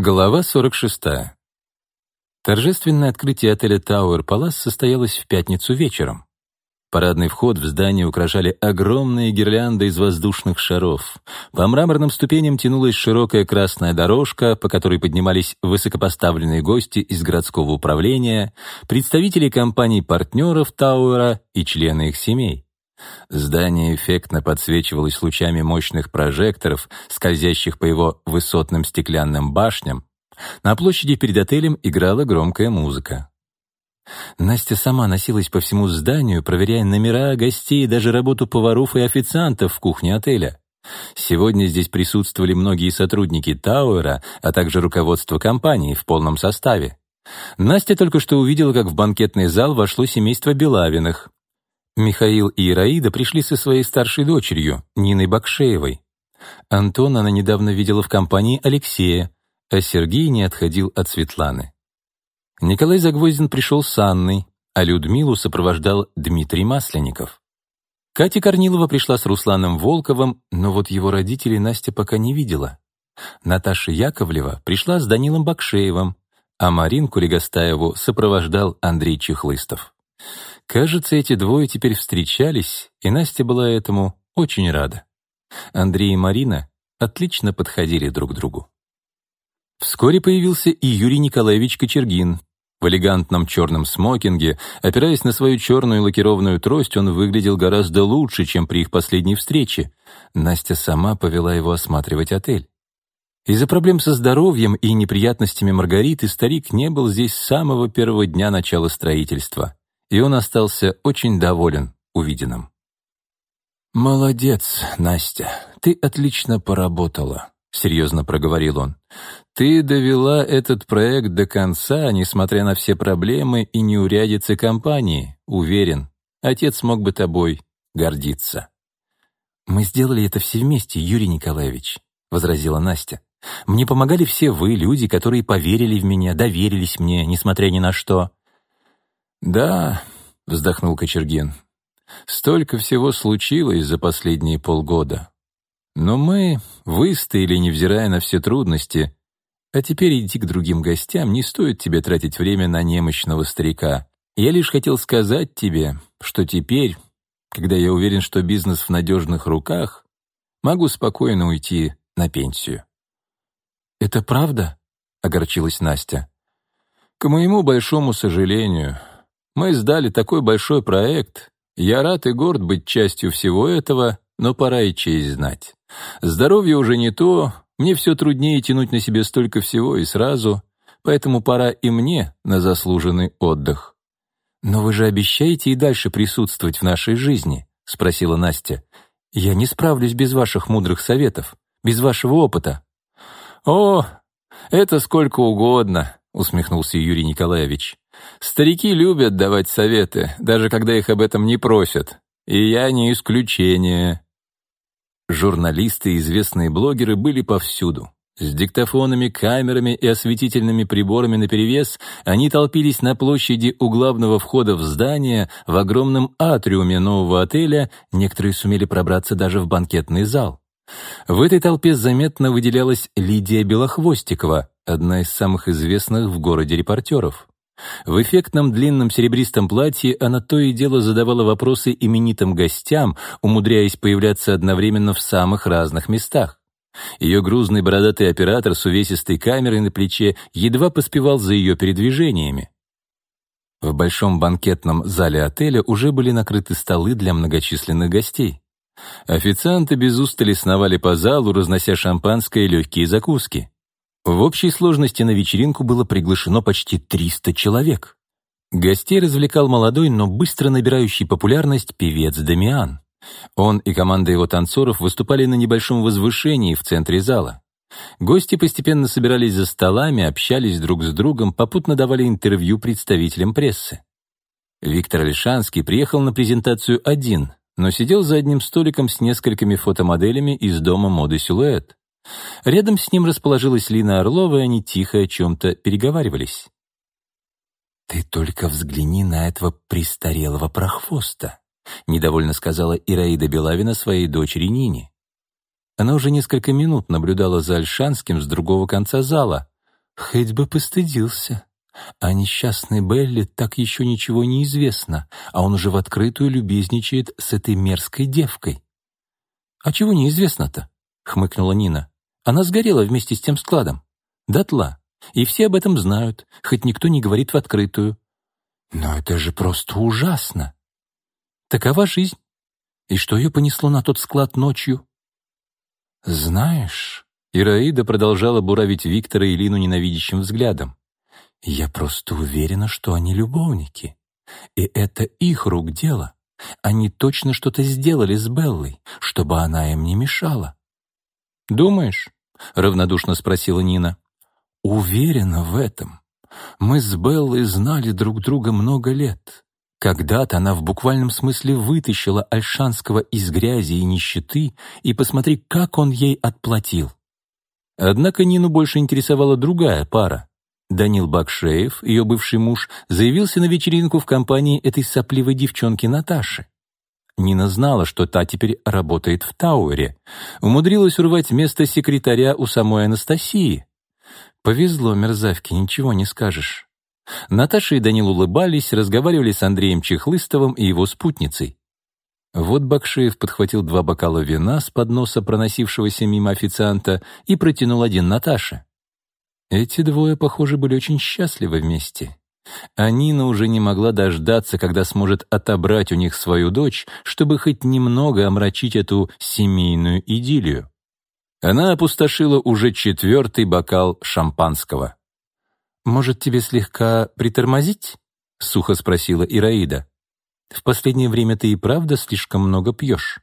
Глава 46. Торжественное открытие отеля Тауэр Палас состоялось в пятницу вечером. Парадный вход в здание украшали огромные гирлянды из воздушных шаров. По мраморным ступеням тянулась широкая красная дорожка, по которой поднимались высокопоставленные гости из городского управления, представители компаний-партнеров Тауэра и члены их семей. Здание эффектно подсвечивалось лучами мощных прожекторов, скользящих по его высотным стеклянным башням. На площади перед отелем играла громкая музыка. Настя сама носилась по всему зданию, проверяя номера гостей и даже работу поваров и официантов в кухне отеля. Сегодня здесь присутствовали многие сотрудники Тауэра, а также руководство компании в полном составе. Настя только что увидела, как в банкетный зал вошло семейство Белавиных. Михаил и Ираида пришли со своей старшей дочерью, Ниной Бакшеевой. Антона она недавно видела в компании Алексея, а Сергей не отходил от Светланы. Николай Загвоздин пришел с Анной, а Людмилу сопровождал Дмитрий Масленников. Катя Корнилова пришла с Русланом Волковым, но вот его родителей Настя пока не видела. Наташа Яковлева пришла с Данилом Бакшеевым, а Маринку Легостаеву сопровождал Андрей Чехлыстов. Кажется, эти двое теперь встречались, и Настя была этому очень рада. Андрей и Марина отлично подходили друг другу. Вскоре появился и Юрий Николаевич Кочергин. В элегантном черном смокинге, опираясь на свою черную лакированную трость, он выглядел гораздо лучше, чем при их последней встрече. Настя сама повела его осматривать отель. Из-за проблем со здоровьем и неприятностями Маргариты старик не был здесь с самого первого дня начала строительства и он остался очень доволен увиденным. «Молодец, Настя, ты отлично поработала», — серьезно проговорил он. «Ты довела этот проект до конца, несмотря на все проблемы и неурядицы компании. Уверен, отец мог бы тобой гордиться». «Мы сделали это все вместе, Юрий Николаевич», — возразила Настя. «Мне помогали все вы, люди, которые поверили в меня, доверились мне, несмотря ни на что. «Да», — вздохнул Кочергин, — «столько всего случилось за последние полгода. Но мы выстояли, невзирая на все трудности, а теперь иди к другим гостям, не стоит тебе тратить время на немощного старика. Я лишь хотел сказать тебе, что теперь, когда я уверен, что бизнес в надежных руках, могу спокойно уйти на пенсию». «Это правда?» — огорчилась Настя. «К моему большому сожалению», мы сдали такой большой проект. Я рад и горд быть частью всего этого, но пора и честь знать. Здоровье уже не то, мне все труднее тянуть на себе столько всего и сразу, поэтому пора и мне на заслуженный отдых. «Но вы же обещаете и дальше присутствовать в нашей жизни?» — спросила Настя. «Я не справлюсь без ваших мудрых советов, без вашего опыта». «О, это сколько угодно», — усмехнулся Юрий Николаевич. Старики любят давать советы, даже когда их об этом не просят. И я не исключение. Журналисты и известные блогеры были повсюду. С диктофонами, камерами и осветительными приборами наперевес они толпились на площади у главного входа в здание, в огромном атриуме нового отеля, некоторые сумели пробраться даже в банкетный зал. В этой толпе заметно выделялась Лидия Белохвостикова, одна из самых известных в городе репортеров. В эффектном длинном серебристом платье она то и дело задавала вопросы именитым гостям, умудряясь появляться одновременно в самых разных местах. Ее грузный бородатый оператор с увесистой камерой на плече едва поспевал за ее передвижениями. В большом банкетном зале отеля уже были накрыты столы для многочисленных гостей. Официанты без устали сновали по залу, разнося шампанское и легкие закуски. В общей сложности на вечеринку было приглашено почти 300 человек. Гостей развлекал молодой, но быстро набирающий популярность певец Дамиан. Он и команда его танцоров выступали на небольшом возвышении в центре зала. Гости постепенно собирались за столами, общались друг с другом, попутно давали интервью представителям прессы. Виктор Альшанский приехал на презентацию один, но сидел за одним столиком с несколькими фотомоделями из дома моды «Силуэт». Рядом с ним расположилась Лина Орлова, и они тихо о чем-то переговаривались. «Ты только взгляни на этого престарелого прохвоста», — недовольно сказала Ираида Белавина своей дочери Нине. Она уже несколько минут наблюдала за Альшанским с другого конца зала, Хоть бы постыдился. А несчастной Белли так еще ничего не известно, а он уже в открытую любезничает с этой мерзкой девкой. «А чего неизвестно-то?» — хмыкнула Нина. «Она сгорела вместе с тем складом. Дотла. И все об этом знают, хоть никто не говорит в открытую. Но это же просто ужасно. Такова жизнь. И что ее понесло на тот склад ночью? Знаешь, Ираида продолжала буравить Виктора и Лину ненавидящим взглядом. Я просто уверена, что они любовники. И это их рук дело. Они точно что-то сделали с Беллой, чтобы она им не мешала. «Думаешь?» — равнодушно спросила Нина. «Уверена в этом. Мы с Беллой знали друг друга много лет. Когда-то она в буквальном смысле вытащила Альшанского из грязи и нищеты, и посмотри, как он ей отплатил. Однако Нину больше интересовала другая пара. Данил Бакшеев, ее бывший муж, заявился на вечеринку в компании этой сопливой девчонки Наташи. Нина знала, что та теперь работает в Тауэре. Умудрилась урвать место секретаря у самой Анастасии. Повезло мерзавке, ничего не скажешь. Наташа и Данил улыбались, разговаривали с Андреем Чехлыстовым и его спутницей. Вот Бакшеев подхватил два бокала вина с подноса проносившегося мимо официанта и протянул один Наташе. Эти двое, похоже, были очень счастливы вместе. А уже не могла дождаться, когда сможет отобрать у них свою дочь, чтобы хоть немного омрачить эту семейную идиллию. Она опустошила уже четвертый бокал шампанского. «Может, тебе слегка притормозить?» — сухо спросила Ираида. «В последнее время ты и правда слишком много пьешь».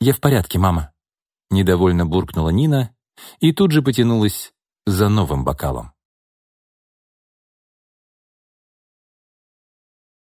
«Я в порядке, мама», — недовольно буркнула Нина и тут же потянулась за новым бокалом.